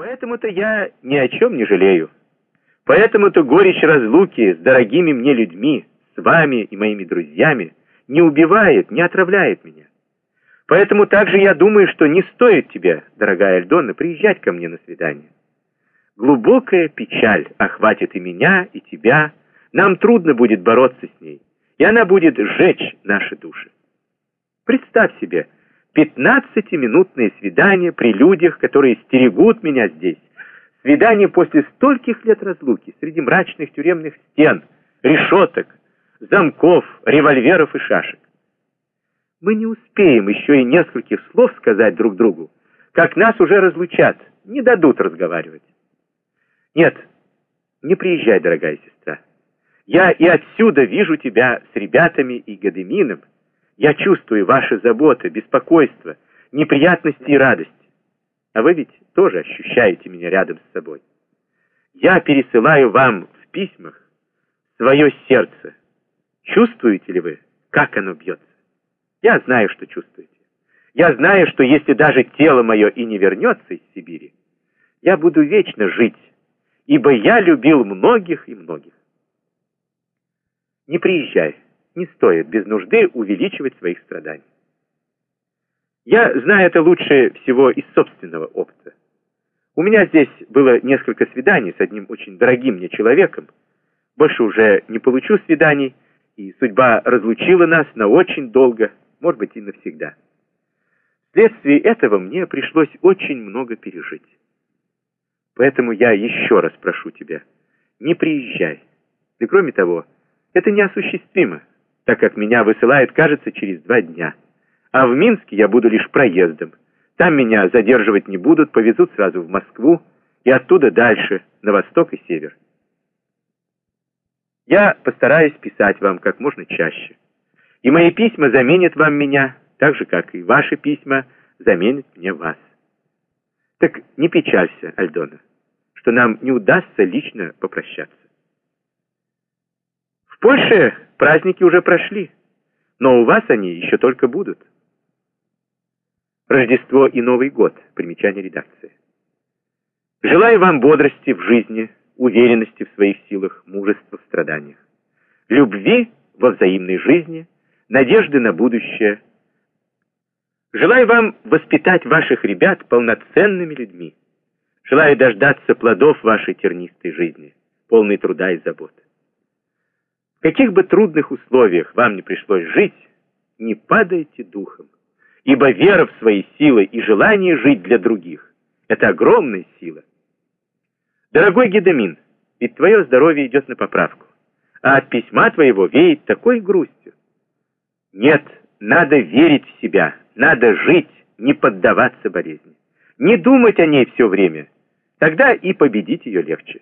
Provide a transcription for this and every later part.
Поэтому-то я ни о чем не жалею. Поэтому-то горечь разлуки с дорогими мне людьми, с вами и моими друзьями, не убивает, не отравляет меня. Поэтому также я думаю, что не стоит тебе, дорогая Альдона, приезжать ко мне на свидание. Глубокая печаль охватит и меня, и тебя. Нам трудно будет бороться с ней, и она будет сжечь наши души. Представь себе, пятнадцатиминутное свидание при людях, которые стерегут меня здесь, свидание после стольких лет разлуки среди мрачных тюремных стен, решеток, замков, револьверов и шашек. Мы не успеем еще и нескольких слов сказать друг другу, как нас уже разлучат, не дадут разговаривать. Нет, не приезжай, дорогая сестра. Я и отсюда вижу тебя с ребятами и Гадемином. Я чувствую ваши заботы, беспокойство, неприятности и радости. А вы ведь тоже ощущаете меня рядом с собой. Я пересылаю вам в письмах свое сердце. Чувствуете ли вы, как оно бьется? Я знаю, что чувствуете. Я знаю, что если даже тело мое и не вернется из Сибири, я буду вечно жить, ибо я любил многих и многих. Не приезжай, не стоит без нужды увеличивать своих страданий. Я знаю это лучше всего из собственного опыта. У меня здесь было несколько свиданий с одним очень дорогим мне человеком. Больше уже не получу свиданий, и судьба разлучила нас на очень долго, может быть и навсегда. Вследствие этого мне пришлось очень много пережить. Поэтому я еще раз прошу тебя, не приезжай. И кроме того, это неосуществимо, так как меня высылают, кажется, через два дня. А в Минске я буду лишь проездом. Там меня задерживать не будут, повезут сразу в Москву и оттуда дальше, на восток и север. Я постараюсь писать вам как можно чаще. И мои письма заменят вам меня, так же, как и ваши письма заменят мне вас. Так не печалься, Альдона, что нам не удастся лично попрощаться. Польше праздники уже прошли, но у вас они еще только будут. Рождество и Новый год. Примечание редакции. Желаю вам бодрости в жизни, уверенности в своих силах, мужества в страданиях, любви во взаимной жизни, надежды на будущее. Желаю вам воспитать ваших ребят полноценными людьми. Желаю дождаться плодов вашей тернистой жизни, полной труда и забот. Каких бы трудных условиях вам не пришлось жить, не падайте духом ибо вера в свои силы и желание жить для других — это огромная сила. Дорогой Гедемин, ведь твое здоровье идет на поправку, а от письма твоего веет такой грустью. Нет, надо верить в себя, надо жить, не поддаваться болезни, не думать о ней все время, тогда и победить ее легче.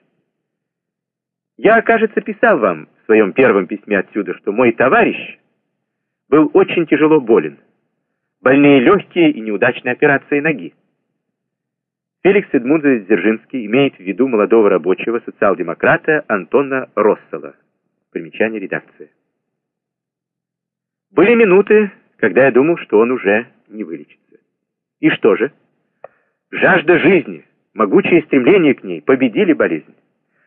Я, кажется, писал вам своем первом письме отсюда, что мой товарищ был очень тяжело болен больные легкие и неудачные операции ноги. Феликс Эдмундович Дзержинский имеет в виду молодого рабочего социал-демократа Антона Россола. Примечание редакции. Были минуты, когда я думал, что он уже не вылечится. И что же? Жажда жизни, могучее стремление к ней победили болезнь.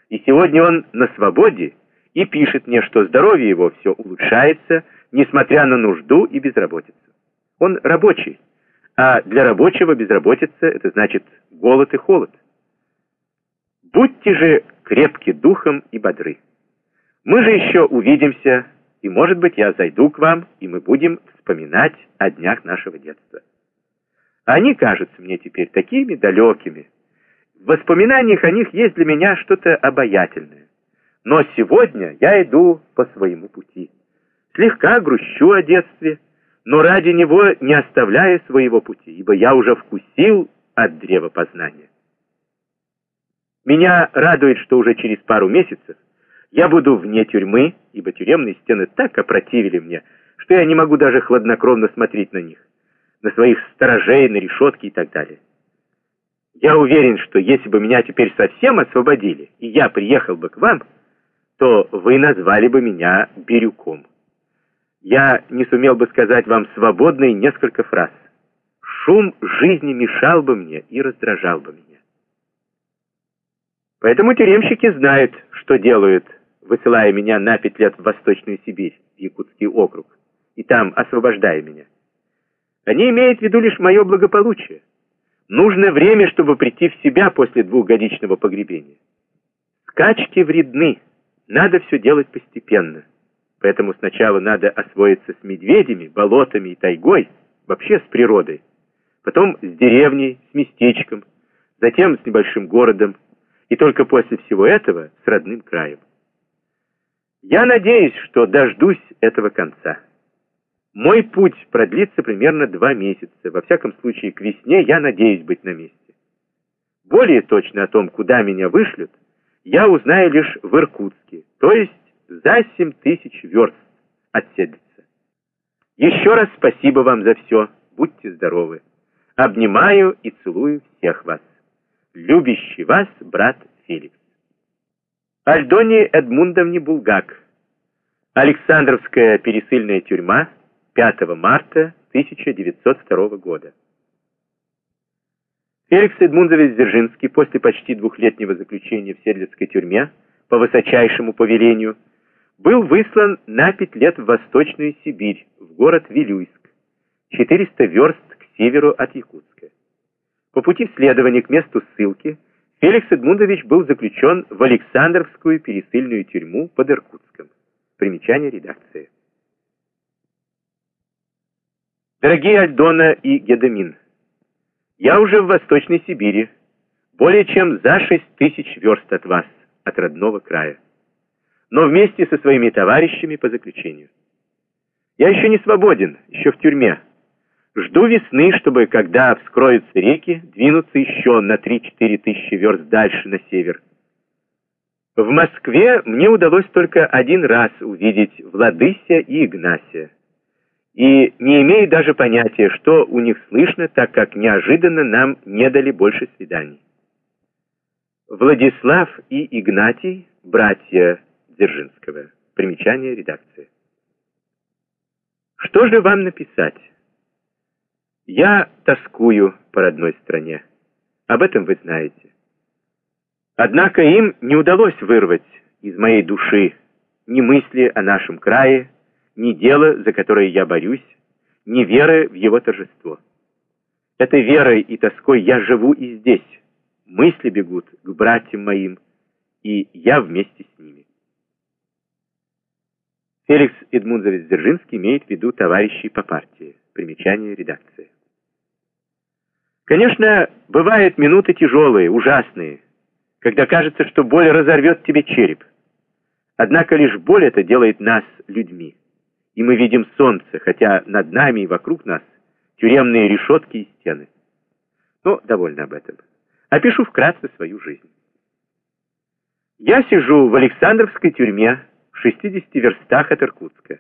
И сегодня он на свободе и пишет мне, что здоровье его все улучшается, несмотря на нужду и безработицу. Он рабочий, а для рабочего безработица — это значит голод и холод. Будьте же крепки духом и бодры. Мы же еще увидимся, и, может быть, я зайду к вам, и мы будем вспоминать о днях нашего детства. Они кажутся мне теперь такими далекими. В воспоминаниях о них есть для меня что-то обаятельное. Но сегодня я иду по своему пути. Слегка грущу о детстве, но ради него не оставляя своего пути, ибо я уже вкусил от древа познания. Меня радует, что уже через пару месяцев я буду вне тюрьмы, ибо тюремные стены так опротивили мне, что я не могу даже хладнокровно смотреть на них, на своих сторожей, на решетки и так далее. Я уверен, что если бы меня теперь совсем освободили, и я приехал бы к вам, то вы назвали бы меня Бирюком я не сумел бы сказать вам свободно несколько фраз. Шум жизни мешал бы мне и раздражал бы меня. Поэтому тюремщики знают, что делают, высылая меня на пять лет в Восточную Сибирь, в Якутский округ, и там освобождая меня. Они имеют в виду лишь мое благополучие. Нужно время, чтобы прийти в себя после двухгодичного погребения. Скачки вредны, надо все делать постепенно. Поэтому сначала надо освоиться с медведями, болотами и тайгой, вообще с природой. Потом с деревней, с местечком, затем с небольшим городом, и только после всего этого с родным краем. Я надеюсь, что дождусь этого конца. Мой путь продлится примерно два месяца. Во всяком случае, к весне я надеюсь быть на месте. Более точно о том, куда меня вышлют, я узнаю лишь в Иркутске, то есть за семь тысяч верст от. Еще раз спасибо вам за все. Будьте здоровы. Обнимаю и целую всех вас. Любящий вас брат Феликс. Альдоне Эдмундовне Булгак. Александровская пересыльная тюрьма. 5 марта 1902 года. Феликс Эдмундович Дзержинский после почти двухлетнего заключения в Седлицкой тюрьме по высочайшему повелению был выслан на пять лет в Восточную Сибирь, в город Вилюйск, 400 верст к северу от Якутска. По пути следования к месту ссылки Феликс Эдмундович был заключен в Александровскую пересыльную тюрьму под Иркутском. Примечание редакции. Дорогие Альдона и Гедемин, я уже в Восточной Сибири, более чем за шесть тысяч верст от вас, от родного края, но вместе со своими товарищами по заключению. Я еще не свободен, еще в тюрьме. Жду весны, чтобы, когда вскроются реки, двинуться еще на 3-4 тысячи верст дальше на север. В Москве мне удалось только один раз увидеть Владыся и Игнасия и не имею даже понятия, что у них слышно, так как неожиданно нам не дали больше свиданий. Владислав и Игнатий, братья Дзержинского. Примечание редакции. Что же вам написать? Я тоскую по родной стране. Об этом вы знаете. Однако им не удалось вырвать из моей души ни мысли о нашем крае, ни дело, за которое я борюсь, ни веры в его торжество. Этой верой и тоской я живу и здесь. Мысли бегут к братьям моим, и я вместе с ними. Феликс Эдмундович Дзержинский имеет в виду товарищей по партии. Примечание редакции. Конечно, бывают минуты тяжелые, ужасные, когда кажется, что боль разорвет тебе череп. Однако лишь боль это делает нас людьми и мы видим солнце, хотя над нами и вокруг нас тюремные решетки и стены. Но довольно об этом. Опишу вкратце свою жизнь. Я сижу в Александровской тюрьме в 60 верстах от Иркутска.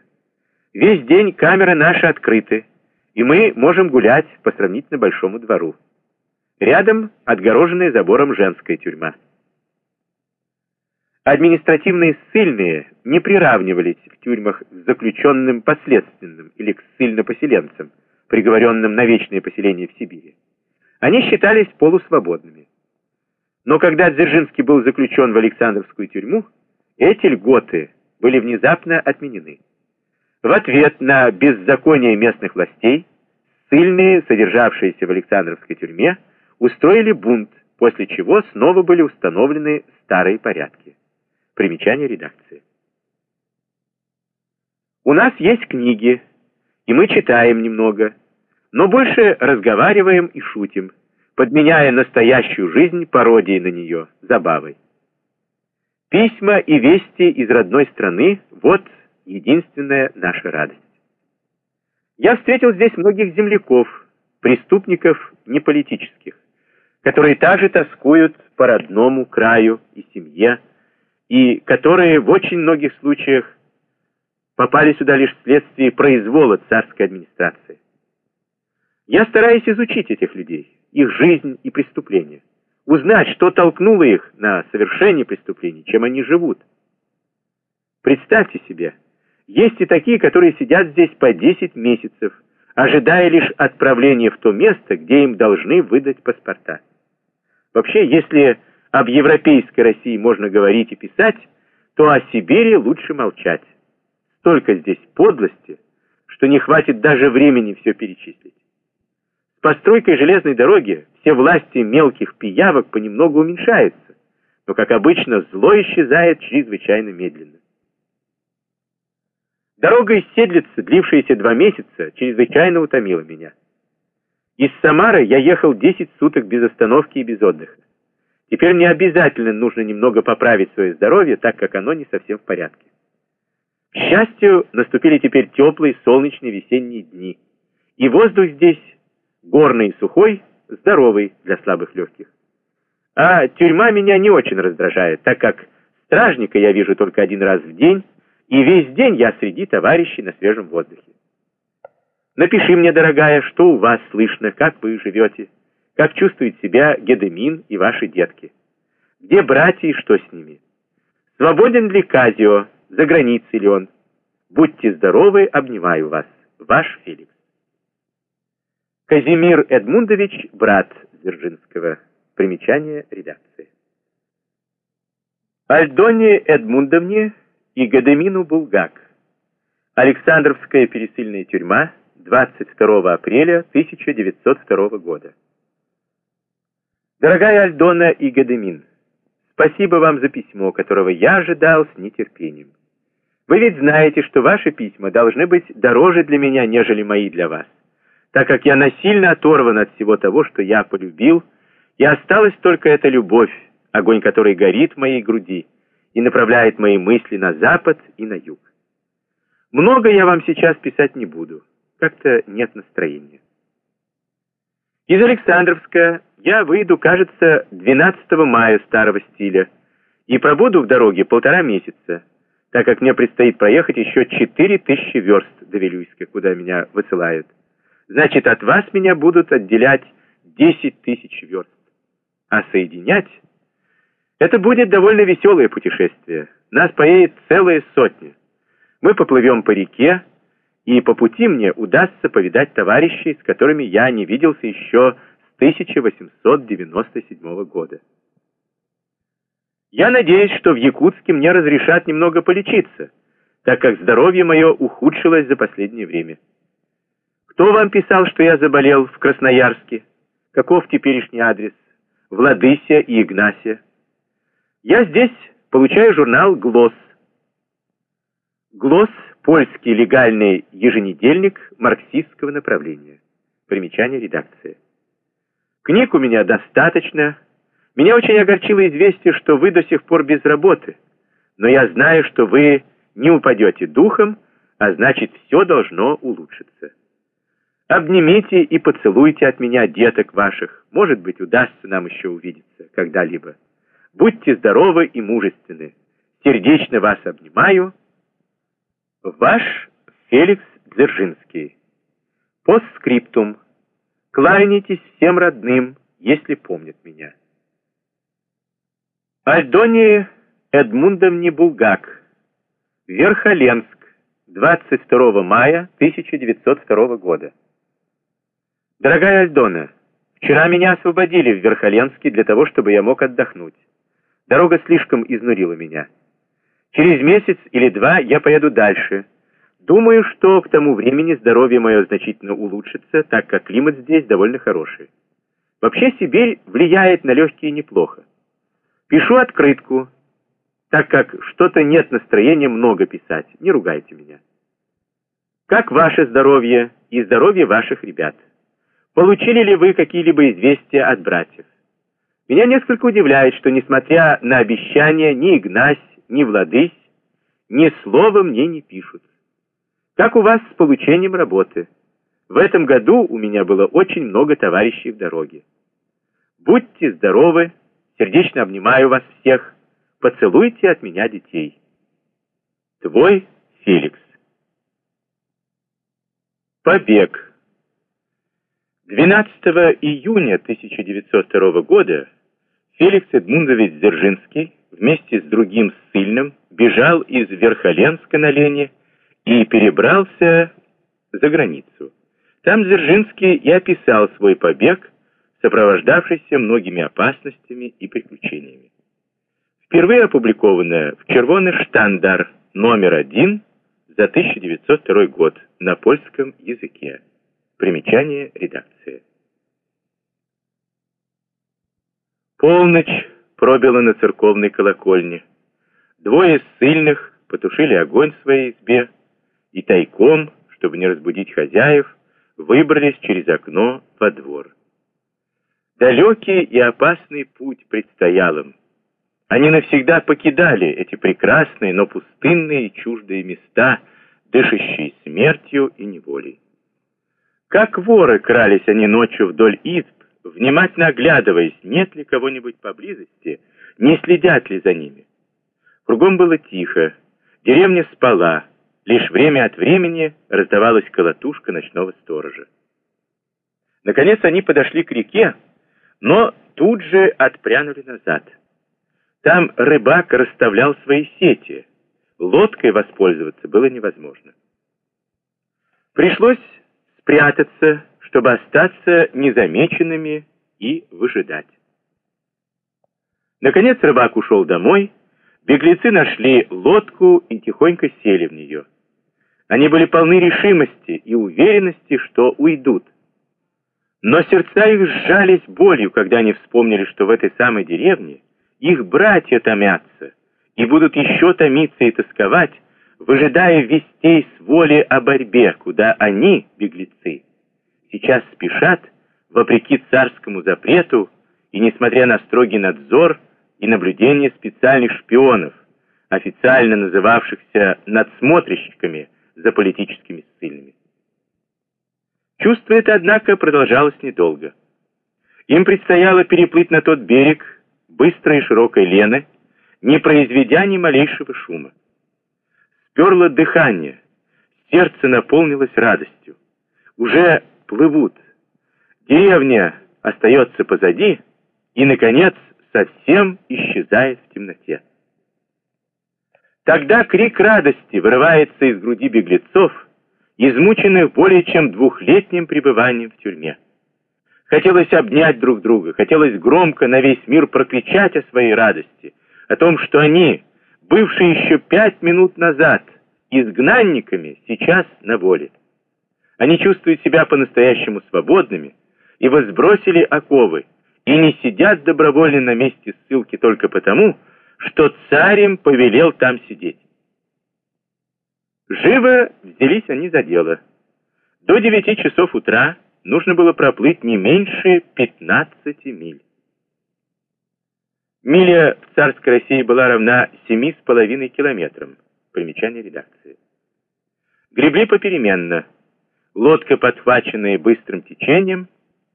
Весь день камеры наши открыты, и мы можем гулять по сравнительно большому двору. Рядом отгороженная забором женская тюрьма. Административные ссыльные не приравнивались в тюрьмах к заключенным последственным или к ссыльно-поселенцам, приговоренным на вечное поселение в Сибири. Они считались полусвободными. Но когда Дзержинский был заключен в Александровскую тюрьму, эти льготы были внезапно отменены. В ответ на беззаконие местных властей, ссыльные, содержавшиеся в Александровской тюрьме, устроили бунт, после чего снова были установлены старые порядки. Примечание редакции. У нас есть книги, и мы читаем немного, но больше разговариваем и шутим, подменяя настоящую жизнь пародией на нее, забавой. Письма и вести из родной страны — вот единственная наша радость. Я встретил здесь многих земляков, преступников неполитических, которые также тоскуют по родному краю и семье, и которые в очень многих случаях попали сюда лишь вследствие произвола царской администрации. Я стараюсь изучить этих людей, их жизнь и преступления, узнать, что толкнуло их на совершение преступлений, чем они живут. Представьте себе, есть и такие, которые сидят здесь по 10 месяцев, ожидая лишь отправления в то место, где им должны выдать паспорта. Вообще, если об европейской России можно говорить и писать, то о Сибири лучше молчать. Столько здесь подлости, что не хватит даже времени все перечислить. С постройкой железной дороги все власти мелких пиявок понемногу уменьшаются, но, как обычно, зло исчезает чрезвычайно медленно. Дорога из Седлицы, длившаяся два месяца, чрезвычайно утомила меня. Из Самары я ехал 10 суток без остановки и без отдыха. Теперь мне обязательно нужно немного поправить свое здоровье, так как оно не совсем в порядке. К счастью, наступили теперь теплые солнечные весенние дни. И воздух здесь горный и сухой, здоровый для слабых легких. А тюрьма меня не очень раздражает, так как стражника я вижу только один раз в день, и весь день я среди товарищей на свежем воздухе. Напиши мне, дорогая, что у вас слышно, как вы живете, как чувствует себя Гедемин и ваши детки. Где братья и что с ними? Свободен ли Казио, за границей ли он? Будьте здоровы, обнимаю вас. Ваш Феликс. Казимир Эдмундович, брат Дзержинского. Примечание редакции. Альдоне Эдмундовне и Гадемину Булгак. Александровская пересыльная тюрьма, 22 апреля 1902 года. Дорогая Альдона и Гадемин, спасибо вам за письмо, которого я ожидал с нетерпением. Вы ведь знаете, что ваши письма должны быть дороже для меня, нежели мои для вас, так как я насильно оторван от всего того, что я полюбил, и осталась только эта любовь, огонь которой горит в моей груди и направляет мои мысли на запад и на юг. Много я вам сейчас писать не буду, как-то нет настроения. Из Александровска я выйду, кажется, 12 мая старого стиля и пробуду в дороге полтора месяца, так как мне предстоит проехать еще 4000 верст до Вилюйска, куда меня высылают. Значит, от вас меня будут отделять 10 тысяч верст, а соединять это будет довольно веселое путешествие. Нас поедет целая сотня. Мы поплывем по реке, и по пути мне удастся повидать товарищей, с которыми я не виделся еще 1897 года. Я надеюсь, что в Якутске мне разрешат немного полечиться, так как здоровье мое ухудшилось за последнее время. Кто вам писал, что я заболел в Красноярске? Каков теперешний адрес? Владыся и Игнасия. Я здесь получаю журнал «Глосс». «Глосс» — польский легальный еженедельник марксистского направления. Примечание редакции. Книг у меня достаточно. Меня очень огорчило известие, что вы до сих пор без работы. Но я знаю, что вы не упадете духом, а значит, все должно улучшиться. Обнимите и поцелуйте от меня деток ваших. Может быть, удастся нам еще увидеться когда-либо. Будьте здоровы и мужественны. Сердечно вас обнимаю. Ваш Феликс Дзержинский. Постскриптум. Кланяйтесь всем родным, если помнят меня. Альдоне Эдмундовне Булгак. Верхоленск. 22 мая 1902 года. Дорогая Альдона, вчера меня освободили в Верхоленске для того, чтобы я мог отдохнуть. Дорога слишком изнурила меня. Через месяц или два я поеду дальше. Думаю, что к тому времени здоровье мое значительно улучшится, так как климат здесь довольно хороший. Вообще Сибирь влияет на легкие неплохо. Пишу открытку, так как что-то нет настроения много писать. Не ругайте меня. Как ваше здоровье и здоровье ваших ребят? Получили ли вы какие-либо известия от братьев? Меня несколько удивляет, что, несмотря на обещания, ни Игнась, ни Владысь, ни слова мне не пишут. Как у вас с получением работы? В этом году у меня было очень много товарищей в дороге. Будьте здоровы, сердечно обнимаю вас всех, поцелуйте от меня детей. Твой Феликс. Побег. 12 июня 1902 года Феликс Эдмундович Дзержинский вместе с другим ссыльным бежал из Верхоленска на Лене и перебрался за границу. Там Дзержинский и описал свой побег сопровождавшийся многими опасностями и приключениями. Впервые опубликованная в «Червоный штандар» номер один за 1902 год на польском языке. Примечание редакции. Полночь пробила на церковной колокольне. Двое ссыльных потушили огонь в своей избе и тайком, чтобы не разбудить хозяев, выбрались через окно во двор. Далекий и опасный путь предстоял им. Они навсегда покидали эти прекрасные, но пустынные и чуждые места, дышащие смертью и неволей. Как воры крались они ночью вдоль изб, внимательно оглядываясь, нет ли кого-нибудь поблизости, не следят ли за ними. Кругом было тихо, деревня спала, лишь время от времени раздавалась колотушка ночного сторожа. Наконец они подошли к реке, но тут же отпрянули назад. Там рыбак расставлял свои сети. Лодкой воспользоваться было невозможно. Пришлось спрятаться, чтобы остаться незамеченными и выжидать. Наконец рыбак ушел домой, беглецы нашли лодку и тихонько сели в нее. Они были полны решимости и уверенности, что уйдут. Но сердца их сжались болью, когда они вспомнили, что в этой самой деревне их братья томятся и будут еще томиться и тосковать, выжидая вестей с воли о борьбе, куда они, беглецы, сейчас спешат, вопреки царскому запрету и несмотря на строгий надзор и наблюдение специальных шпионов, официально называвшихся надсмотрщиками за политическими ссыльными. Чувство это, однако, продолжалось недолго. Им предстояло переплыть на тот берег быстрой и широкой Лены, не произведя ни малейшего шума. Сперло дыхание, сердце наполнилось радостью. Уже плывут. Деревня остается позади и, наконец, совсем исчезает в темноте. Тогда крик радости вырывается из груди беглецов, измученных более чем двухлетним пребыванием в тюрьме. Хотелось обнять друг друга, хотелось громко на весь мир прокричать о своей радости, о том, что они, бывшие еще пять минут назад изгнанниками, сейчас на воле. Они чувствуют себя по-настоящему свободными и возбросили оковы, и не сидят добровольно на месте ссылки только потому, что царь им повелел там сидеть. Живо взялись они за дело. До девяти часов утра нужно было проплыть не меньше 15 миль. Миля в царской России была равна семи с половиной километрам. Примечание редакции. Гребли попеременно. Лодка, подхваченная быстрым течением,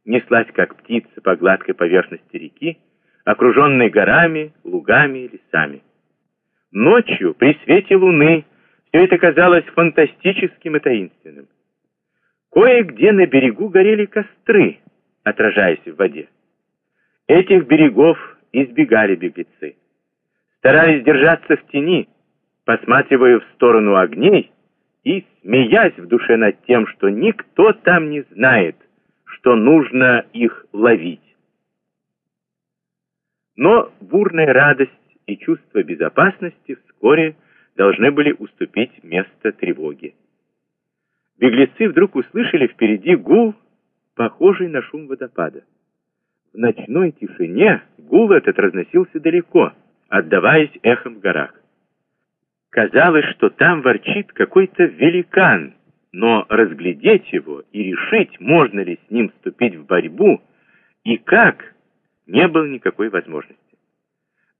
неслась как птица по гладкой поверхности реки, окруженной горами, лугами и лесами. Ночью, при свете луны, все это казалось фантастическим и таинственным. Кое-где на берегу горели костры, отражаясь в воде. Этих берегов избегали беглецы. Старались держаться в тени, посматривая в сторону огней и смеясь в душе над тем, что никто там не знает, что нужно их ловить. Но бурная радость и чувство безопасности вскоре должны были уступить место тревоге. Беглецы вдруг услышали впереди гул, похожий на шум водопада. В ночной тишине гул этот разносился далеко, отдаваясь эхом в горах. Казалось, что там ворчит какой-то великан, но разглядеть его и решить, можно ли с ним вступить в борьбу и как – не было никакой возможности.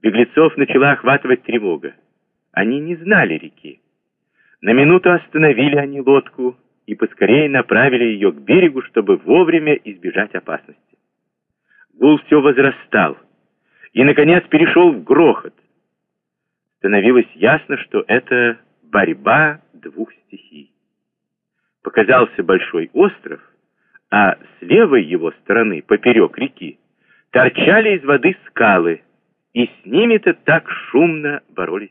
Беглецов начала охватывать тревога. Они не знали реки. На минуту остановили они лодку и поскорее направили ее к берегу, чтобы вовремя избежать опасности. Гул все возрастал и, наконец, перешел в грохот. Становилось ясно, что это борьба двух стихий. Показался большой остров, а с левой его стороны, поперек реки, торчали из воды скалы, и с ними-то так шумно боролись